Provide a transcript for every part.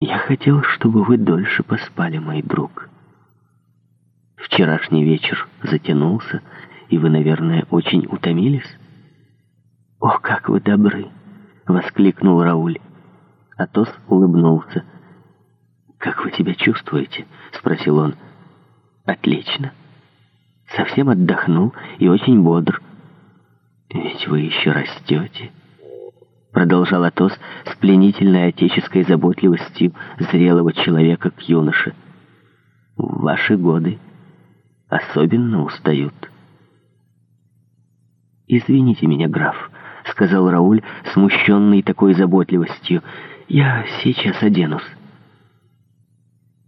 Я хотел, чтобы вы дольше поспали, мой друг. Вчерашний вечер затянулся, и вы, наверное, очень утомились. Ох, как вы добры! Воскликнул Рауль. Атос улыбнулся. Как вы себя чувствуете? Спросил он. Отлично. Совсем отдохнул и очень бодр. Ведь вы еще растете продолжал Атос с пленительной отеческой заботливостью зрелого человека к юноше. Ваши годы особенно устают». «Извините меня, граф», — сказал Рауль, смущенный такой заботливостью. «Я сейчас оденусь».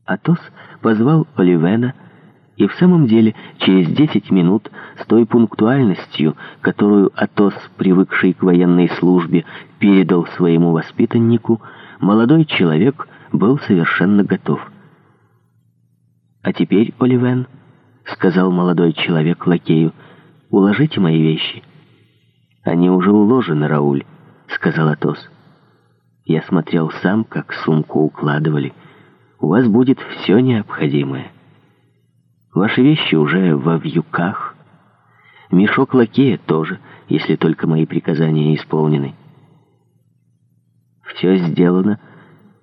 Атос позвал Оливена, — и в самом деле, через 10 минут, с той пунктуальностью, которую Атос, привыкший к военной службе, передал своему воспитаннику, молодой человек был совершенно готов. «А теперь, Оливен», — сказал молодой человек лакею, — «уложите мои вещи». «Они уже уложены, Рауль», — сказал Атос. «Я смотрел сам, как сумку укладывали. У вас будет все необходимое». Ваши вещи уже во вьюках. Мешок лакея тоже, если только мои приказания исполнены. «Все сделано,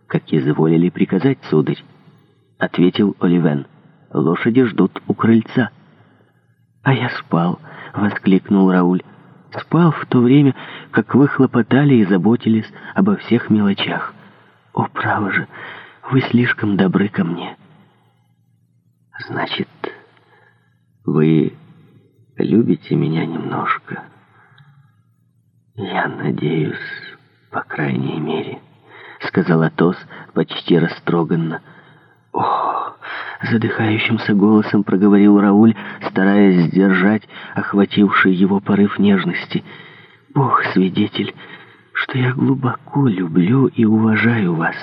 как изволили приказать, сударь», — ответил Оливен. «Лошади ждут у крыльца». «А я спал», — воскликнул Рауль. «Спал в то время, как вы хлопотали и заботились обо всех мелочах. О, право же, вы слишком добры ко мне». Значит, вы любите меня немножко. Я надеюсь, по крайней мере, сказал Атос почти растроганно. О, задыхающимся голосом проговорил Рауль, стараясь сдержать охвативший его порыв нежности. Бог свидетель, что я глубоко люблю и уважаю вас.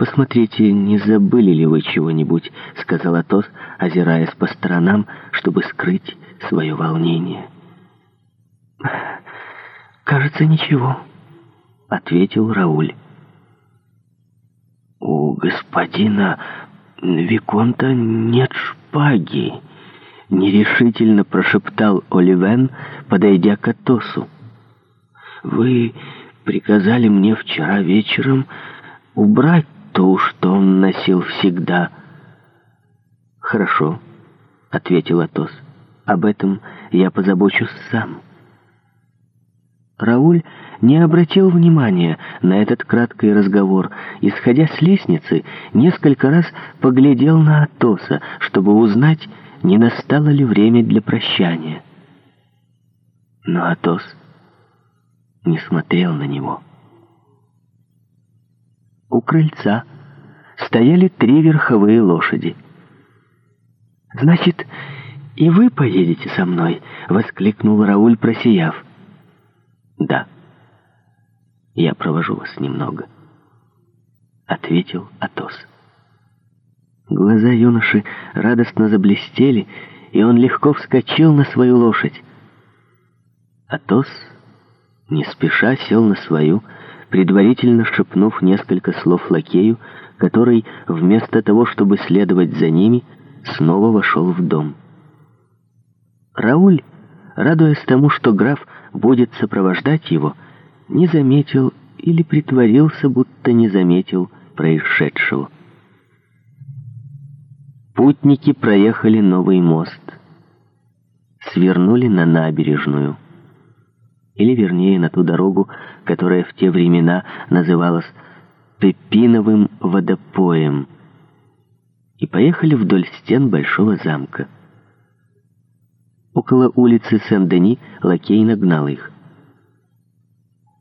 «Посмотрите, не забыли ли вы чего-нибудь?» — сказал Атос, озираясь по сторонам, чтобы скрыть свое волнение. «Кажется, ничего», — ответил Рауль. «У господина Виконта нет шпаги», — нерешительно прошептал Оливен, подойдя к Атосу. «Вы приказали мне вчера вечером убрать ту, что он носил всегда. «Хорошо», — ответил Атос. «Об этом я позабочусь сам». Рауль не обратил внимания на этот краткий разговор и, сходя с лестницы, несколько раз поглядел на Атоса, чтобы узнать, не настало ли время для прощания. Но Атос не смотрел на него. У крыльца стояли три верховые лошади. «Значит, и вы поедете со мной?» — воскликнул Рауль, просияв. «Да, я провожу вас немного», — ответил Атос. Глаза юноши радостно заблестели, и он легко вскочил на свою лошадь. Атос не спеша сел на свою лошадь предварительно шепнув несколько слов лакею, который, вместо того, чтобы следовать за ними, снова вошел в дом. Рауль, радуясь тому, что граф будет сопровождать его, не заметил или притворился, будто не заметил происшедшего. Путники проехали новый мост, свернули на набережную или вернее на ту дорогу, которая в те времена называлась Пепиновым водопоем, и поехали вдоль стен большого замка. Около улицы Сен-Дени лакей нагнал их.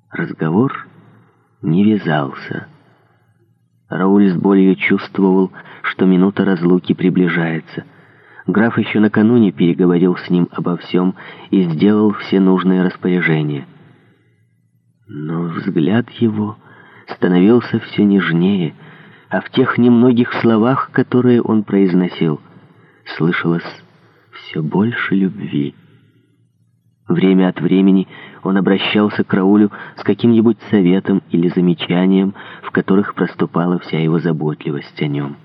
Разговор не вязался. Рауль с болью чувствовал, что минута разлуки приближается — Граф еще накануне переговорил с ним обо всем и сделал все нужные распоряжения. Но взгляд его становился все нежнее, а в тех немногих словах, которые он произносил, слышалось все больше любви. Время от времени он обращался к Раулю с каким-нибудь советом или замечанием, в которых проступала вся его заботливость о нем.